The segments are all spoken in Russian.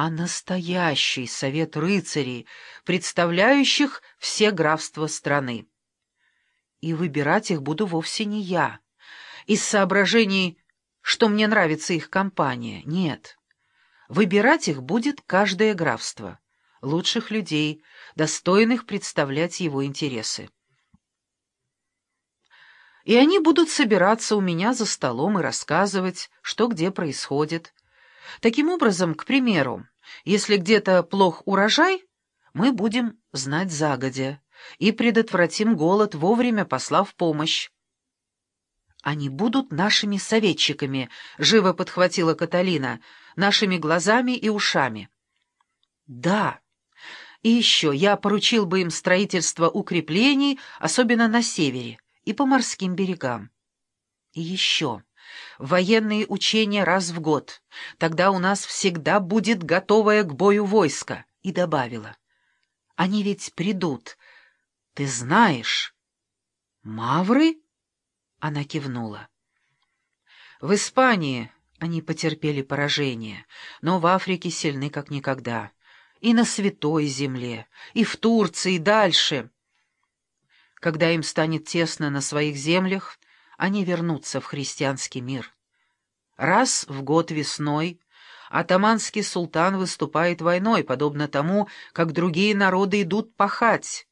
а настоящий совет рыцарей, представляющих все графства страны. И выбирать их буду вовсе не я, из соображений, что мне нравится их компания, нет. Выбирать их будет каждое графство, лучших людей, достойных представлять его интересы. И они будут собираться у меня за столом и рассказывать, что где происходит. Таким образом, к примеру, если где-то плох урожай, мы будем знать загодя и предотвратим голод, вовремя послав помощь. «Они будут нашими советчиками», — живо подхватила Каталина, — «нашими глазами и ушами». «Да. И еще я поручил бы им строительство укреплений, особенно на севере и по морским берегам. И еще военные учения раз в год. Тогда у нас всегда будет готовое к бою войско. И добавила. Они ведь придут. Ты знаешь. Мавры? Она кивнула. В Испании они потерпели поражение, но в Африке сильны как никогда. И на Святой Земле, и в Турции, и дальше. Когда им станет тесно на своих землях, они вернутся в христианский мир. Раз в год весной атаманский султан выступает войной, подобно тому, как другие народы идут пахать.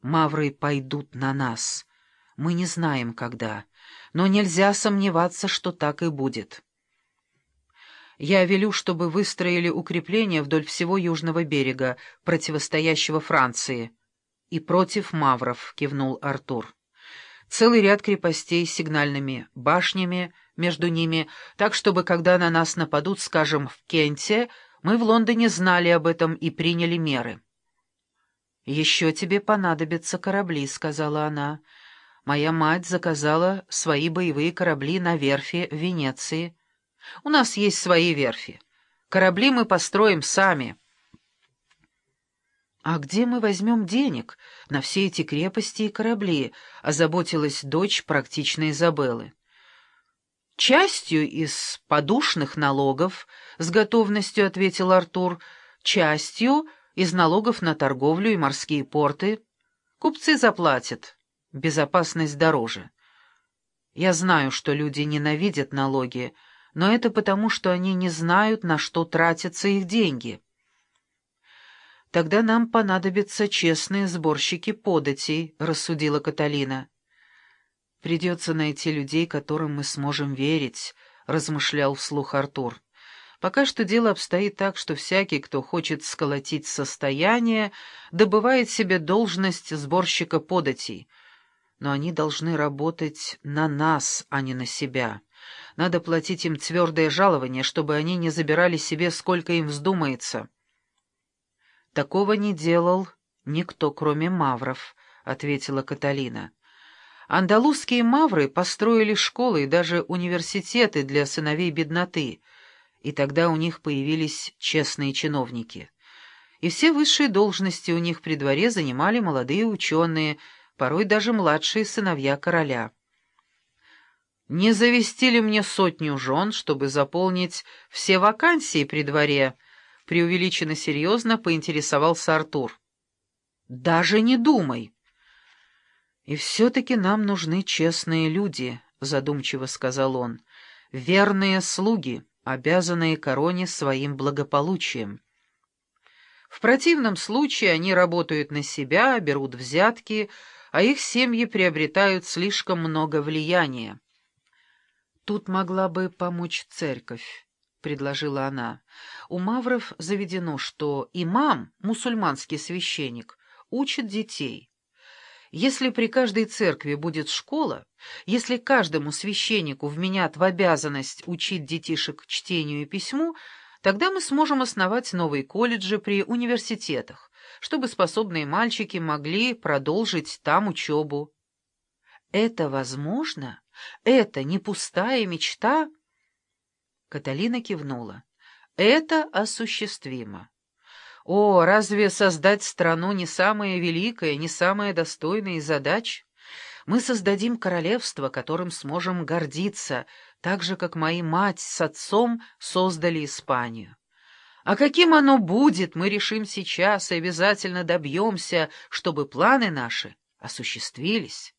Мавры пойдут на нас. Мы не знаем, когда, но нельзя сомневаться, что так и будет. Я велю, чтобы выстроили укрепления вдоль всего южного берега, противостоящего Франции — и против мавров», — кивнул Артур. «Целый ряд крепостей с сигнальными башнями между ними, так чтобы, когда на нас нападут, скажем, в Кенте, мы в Лондоне знали об этом и приняли меры». «Еще тебе понадобятся корабли», — сказала она. «Моя мать заказала свои боевые корабли на верфи в Венеции. У нас есть свои верфи. Корабли мы построим сами». «А где мы возьмем денег на все эти крепости и корабли?» — озаботилась дочь практичной Изабеллы. «Частью из подушных налогов», — с готовностью ответил Артур, «частью из налогов на торговлю и морские порты. Купцы заплатят. Безопасность дороже. Я знаю, что люди ненавидят налоги, но это потому, что они не знают, на что тратятся их деньги». «Тогда нам понадобятся честные сборщики податей», — рассудила Каталина. «Придется найти людей, которым мы сможем верить», — размышлял вслух Артур. «Пока что дело обстоит так, что всякий, кто хочет сколотить состояние, добывает себе должность сборщика податей. Но они должны работать на нас, а не на себя. Надо платить им твердое жалование, чтобы они не забирали себе, сколько им вздумается». «Такого не делал никто, кроме мавров», — ответила Каталина. «Андалузские мавры построили школы и даже университеты для сыновей бедноты, и тогда у них появились честные чиновники. И все высшие должности у них при дворе занимали молодые ученые, порой даже младшие сыновья короля». «Не завести ли мне сотню жен, чтобы заполнить все вакансии при дворе?» Преувеличенно серьезно поинтересовался Артур. «Даже не думай!» «И все-таки нам нужны честные люди», — задумчиво сказал он, — «верные слуги, обязанные короне своим благополучием. В противном случае они работают на себя, берут взятки, а их семьи приобретают слишком много влияния. Тут могла бы помочь церковь. — предложила она. «У мавров заведено, что имам, мусульманский священник, учит детей. Если при каждой церкви будет школа, если каждому священнику вменят в обязанность учить детишек чтению и письму, тогда мы сможем основать новые колледжи при университетах, чтобы способные мальчики могли продолжить там учебу». «Это возможно? Это не пустая мечта?» Каталина кивнула. «Это осуществимо. О, разве создать страну не самая великая, не самая достойная из задач? Мы создадим королевство, которым сможем гордиться, так же, как мои мать с отцом создали Испанию. А каким оно будет, мы решим сейчас и обязательно добьемся, чтобы планы наши осуществились.